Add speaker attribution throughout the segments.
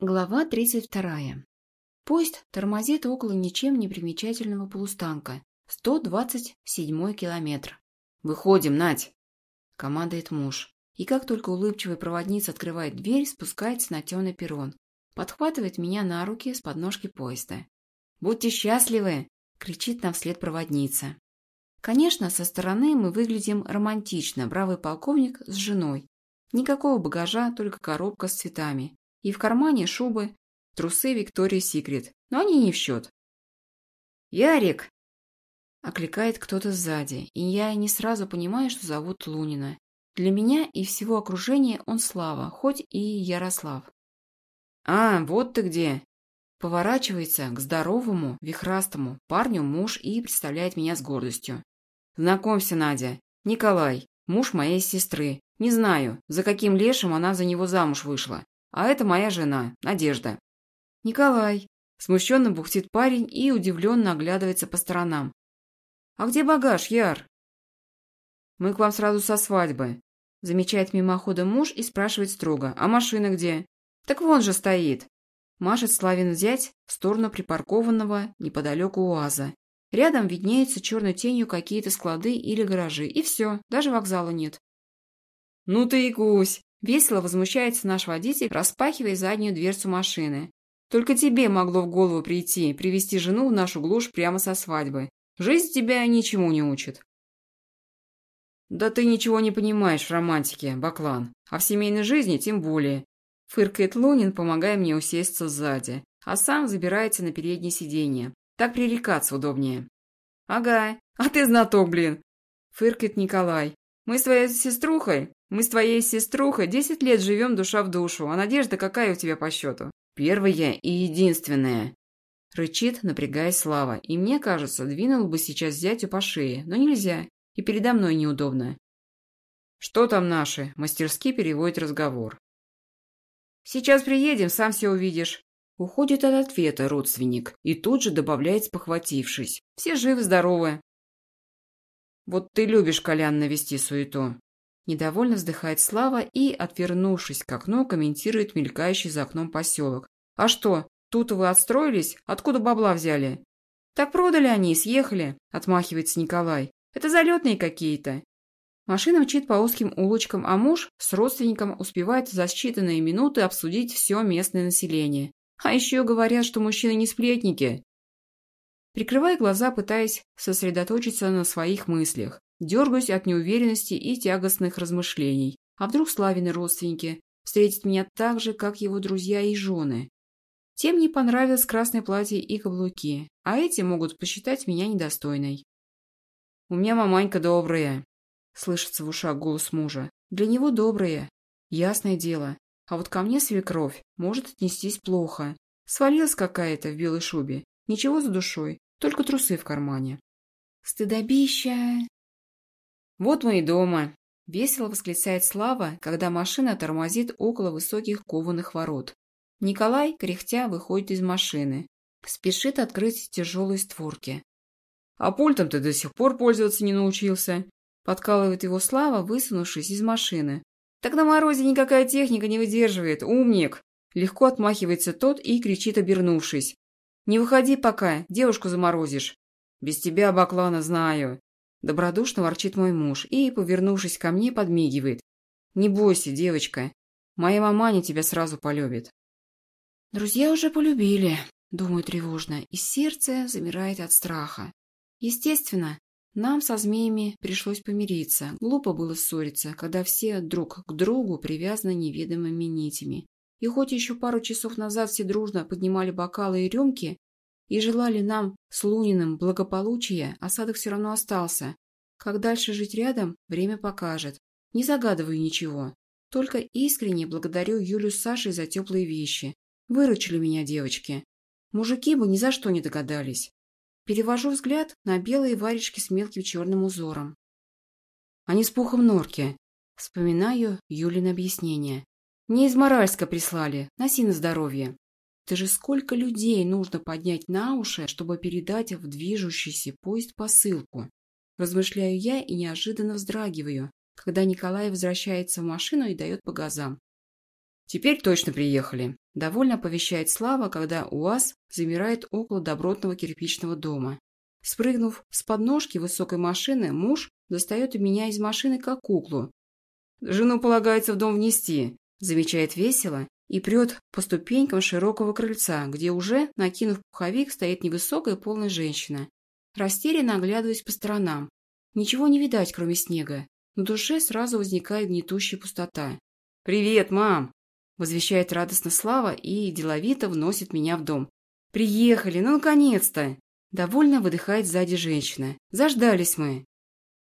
Speaker 1: Глава 32. Поезд тормозит около ничем не примечательного полустанка. 127 километр. «Выходим, Надь!» – командует муж. И как только улыбчивая проводница открывает дверь, спускается на темный перрон. Подхватывает меня на руки с подножки поезда. «Будьте счастливы!» – кричит нам вслед проводница. Конечно, со стороны мы выглядим романтично, бравый полковник с женой. Никакого багажа, только коробка с цветами. И в кармане шубы, трусы Виктории Секрет, но они не в счет. «Ярик!» – окликает кто-то сзади, и я не сразу понимаю, что зовут Лунина. Для меня и всего окружения он Слава, хоть и Ярослав. «А, вот ты где!» Поворачивается к здоровому, вихрастому парню муж и представляет меня с гордостью. «Знакомься, Надя. Николай, муж моей сестры. Не знаю, за каким лешим она за него замуж вышла. А это моя жена, Надежда. Николай. Смущенно бухтит парень и удивленно оглядывается по сторонам. А где багаж, Яр? Мы к вам сразу со свадьбы. Замечает мимоходом муж и спрашивает строго. А машина где? Так вон же стоит. Машет Славин зять в сторону припаркованного неподалеку УАЗа. Рядом виднеются черной тенью какие-то склады или гаражи. И все, даже вокзала нет. «Ну ты и гусь!» Весело возмущается наш водитель, распахивая заднюю дверцу машины. Только тебе могло в голову прийти, привести жену в нашу глушь прямо со свадьбы. Жизнь тебя ничему не учит. Да ты ничего не понимаешь в романтике, Баклан. А в семейной жизни тем более. Фыркает Лунин, помогая мне усесться сзади, а сам забирается на переднее сиденье. Так пререкаться удобнее. Ага, а ты знаток, блин. Фыркает Николай. Мы с твоей сеструхой мы с твоей сеструхой десять лет живем душа в душу, а надежда какая у тебя по счету? Первая и единственная. Рычит, напрягаясь Слава, и мне кажется, двинул бы сейчас зятю по шее, но нельзя, и передо мной неудобно. Что там наши? Мастерски переводит разговор. Сейчас приедем, сам все увидишь. Уходит от ответа родственник и тут же добавляет, спохватившись. Все живы-здоровы. Вот ты любишь, Колян, навести суету. Недовольно вздыхает Слава и, отвернувшись к окну, комментирует мелькающий за окном поселок. «А что, тут вы отстроились? Откуда бабла взяли?» «Так продали они, съехали», – отмахивается Николай. «Это залетные какие-то». Машина мчит по узким улочкам, а муж с родственником успевает за считанные минуты обсудить все местное население. А еще говорят, что мужчины не сплетники. Прикрывая глаза, пытаясь сосредоточиться на своих мыслях. Дергаюсь от неуверенности и тягостных размышлений. А вдруг Славины родственники встретят меня так же, как его друзья и жены? Тем не понравилось красное платье и каблуки, а эти могут посчитать меня недостойной. «У меня маманька добрая», — слышится в ушах голос мужа. «Для него добрая. Ясное дело. А вот ко мне свекровь может отнестись плохо. Свалилась какая-то в белой шубе. Ничего за душой, только трусы в кармане». «Стыдобища!» «Вот мы и дома!» – весело восклицает Слава, когда машина тормозит около высоких кованых ворот. Николай, кряхтя, выходит из машины. Спешит открыть тяжелые створки. «А пультом ты до сих пор пользоваться не научился!» Подкалывает его Слава, высунувшись из машины. «Так на морозе никакая техника не выдерживает, умник!» Легко отмахивается тот и кричит, обернувшись. «Не выходи пока, девушку заморозишь!» «Без тебя, Баклана, знаю!» Добродушно ворчит мой муж и, повернувшись ко мне, подмигивает. «Не бойся, девочка. Моя маманя тебя сразу полюбит». «Друзья уже полюбили», — думаю тревожно, и сердце замирает от страха. Естественно, нам со змеями пришлось помириться. Глупо было ссориться, когда все друг к другу привязаны неведомыми нитями. И хоть еще пару часов назад все дружно поднимали бокалы и рюмки, и желали нам с Луниным благополучия, осадок все равно остался. Как дальше жить рядом, время покажет. Не загадываю ничего. Только искренне благодарю Юлю с Сашей за теплые вещи. Выручили меня девочки. Мужики бы ни за что не догадались. Перевожу взгляд на белые варежки с мелким черным узором. Они с пухом норки. Вспоминаю Юлин объяснение. Не из Моральска прислали. Носи на здоровье. Это же сколько людей нужно поднять на уши, чтобы передать в движущийся поезд посылку. Размышляю я и неожиданно вздрагиваю, когда Николай возвращается в машину и дает по газам. Теперь точно приехали. Довольно оповещает Слава, когда УАЗ замирает около добротного кирпичного дома. Спрыгнув с подножки высокой машины, муж достает меня из машины как куклу. «Жену полагается в дом внести», замечает весело и прет по ступенькам широкого крыльца, где уже, накинув пуховик, стоит невысокая полная женщина. Растерянно оглядываясь по сторонам. Ничего не видать, кроме снега. На душе сразу возникает гнетущая пустота. «Привет, мам!» Возвещает радостно Слава и деловито вносит меня в дом. «Приехали, ну наконец-то!» Довольно выдыхает сзади женщина. «Заждались мы!»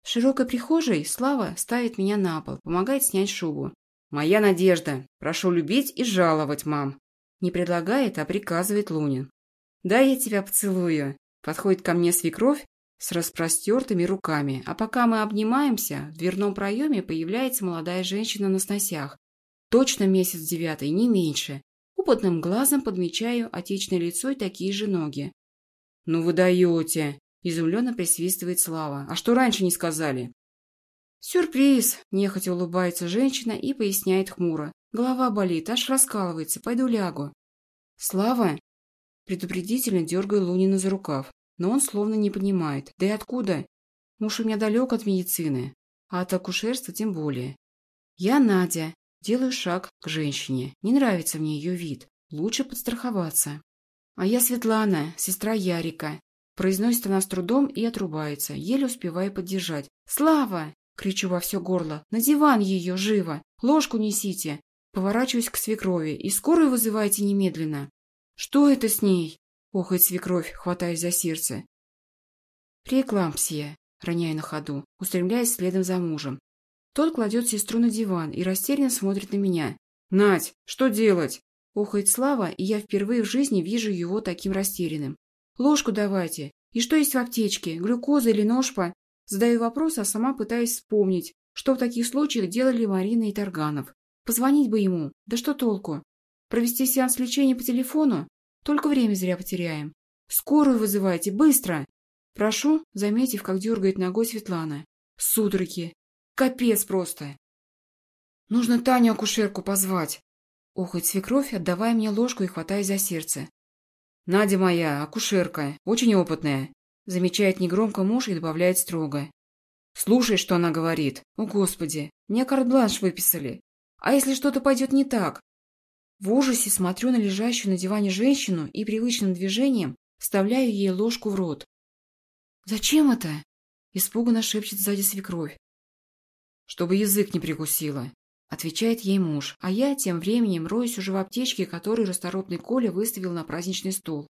Speaker 1: В широкой прихожей Слава ставит меня на пол, помогает снять шубу. «Моя надежда. Прошу любить и жаловать, мам». Не предлагает, а приказывает Лунин. «Да, я тебя поцелую». Подходит ко мне свекровь с распростертыми руками, а пока мы обнимаемся, в дверном проеме появляется молодая женщина на сносях. Точно месяц девятый, не меньше. Опытным глазом подмечаю отечное лицо и такие же ноги. «Ну вы даете!» – изумленно присвистывает Слава. «А что раньше не сказали?» «Сюрприз!» – нехотя улыбается женщина и поясняет хмуро. «Голова болит, аж раскалывается, пойду лягу». «Слава?» Предупредительно дергаю Лунина за рукав, но он словно не понимает. Да и откуда? Муж у меня далек от медицины, а от акушерства тем более. Я Надя, делаю шаг к женщине. Не нравится мне ее вид, лучше подстраховаться. А я Светлана, сестра Ярика. Произносит она с трудом и отрубается, еле успевая поддержать. «Слава!» Кричу во все горло. «На диван ее, живо! Ложку несите!» Поворачиваюсь к свекрови. «И скорую вызывайте немедленно!» «Что это с ней?» Охает свекровь, хватаясь за сердце. «Преэклампсия!» Роняю на ходу, устремляясь следом за мужем. Тот кладет сестру на диван и растерянно смотрит на меня. «Надь, что делать?» Охает Слава, и я впервые в жизни вижу его таким растерянным. «Ложку давайте. И что есть в аптечке? Глюкоза или ножпа?» Задаю вопрос, а сама пытаюсь вспомнить, что в таких случаях делали Марина и Тарганов. Позвонить бы ему. Да что толку? Провести сеанс лечения по телефону? Только время зря потеряем. Скорую вызывайте, быстро! Прошу, заметив, как дергает ногой Светлана. Судороги. Капец просто. Нужно Таню акушерку позвать. Охает свекровь, отдавая мне ложку и хватая за сердце. Надя моя, акушерка, очень опытная. Замечает негромко муж и добавляет строго. Слушай, что она говорит. О, Господи, мне карт-бланш выписали. А если что-то пойдет не так? В ужасе смотрю на лежащую на диване женщину и привычным движением вставляю ей ложку в рот. «Зачем это?» – испуганно шепчет сзади свекровь. «Чтобы язык не прикусила», – отвечает ей муж, а я тем временем роюсь уже в аптечке, которую расторопный Коля выставил на праздничный стол.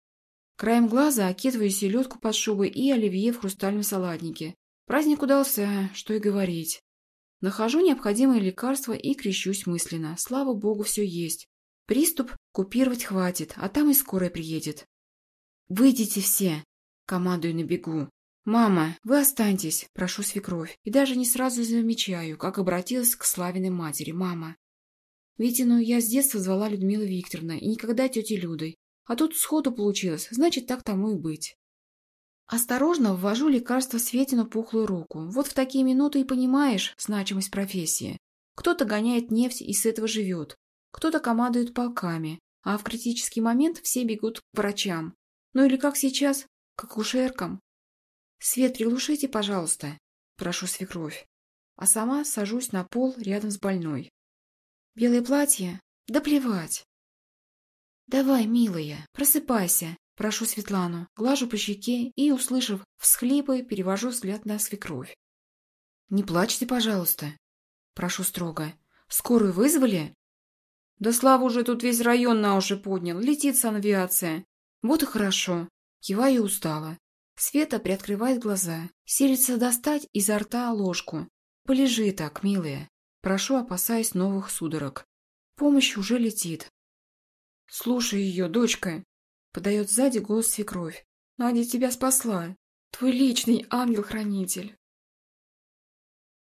Speaker 1: Краем глаза окидываю селедку под шубой и оливье в хрустальном салатнике. Праздник удался, что и говорить. Нахожу необходимые лекарства и крещусь мысленно. Слава богу, все есть. Приступ купировать хватит, а там и скорая приедет. «Выйдите все!» – командую на бегу. «Мама, вы останьтесь!» – прошу свекровь. И даже не сразу замечаю, как обратилась к Славиной матери. «Мама!» Витину я с детства звала Людмила Викторовна и никогда тетей Людой. А тут сходу получилось, значит, так тому и быть. Осторожно ввожу лекарство Светину пухлую руку. Вот в такие минуты и понимаешь значимость профессии. Кто-то гоняет нефть и с этого живет. Кто-то командует полками. А в критический момент все бегут к врачам. Ну или как сейчас, к акушеркам. «Свет, приглушите, пожалуйста», – прошу свекровь. А сама сажусь на пол рядом с больной. Белое платье? Да плевать. «Давай, милая, просыпайся», – прошу Светлану, глажу по щеке и, услышав всхлипы, перевожу взгляд на свекровь. «Не плачьте, пожалуйста», – прошу строго. «Скорую вызвали?» «Да Слава уже тут весь район на уши поднял, летит санавиация». «Вот и хорошо», – киваю устала. Света приоткрывает глаза, силится достать изо рта ложку. «Полежи так, милая». Прошу, опасаясь новых судорог. Помощь уже летит, «Слушай ее, дочка!» — подает сзади голос свекровь. «Надя тебя спасла. Твой личный ангел-хранитель».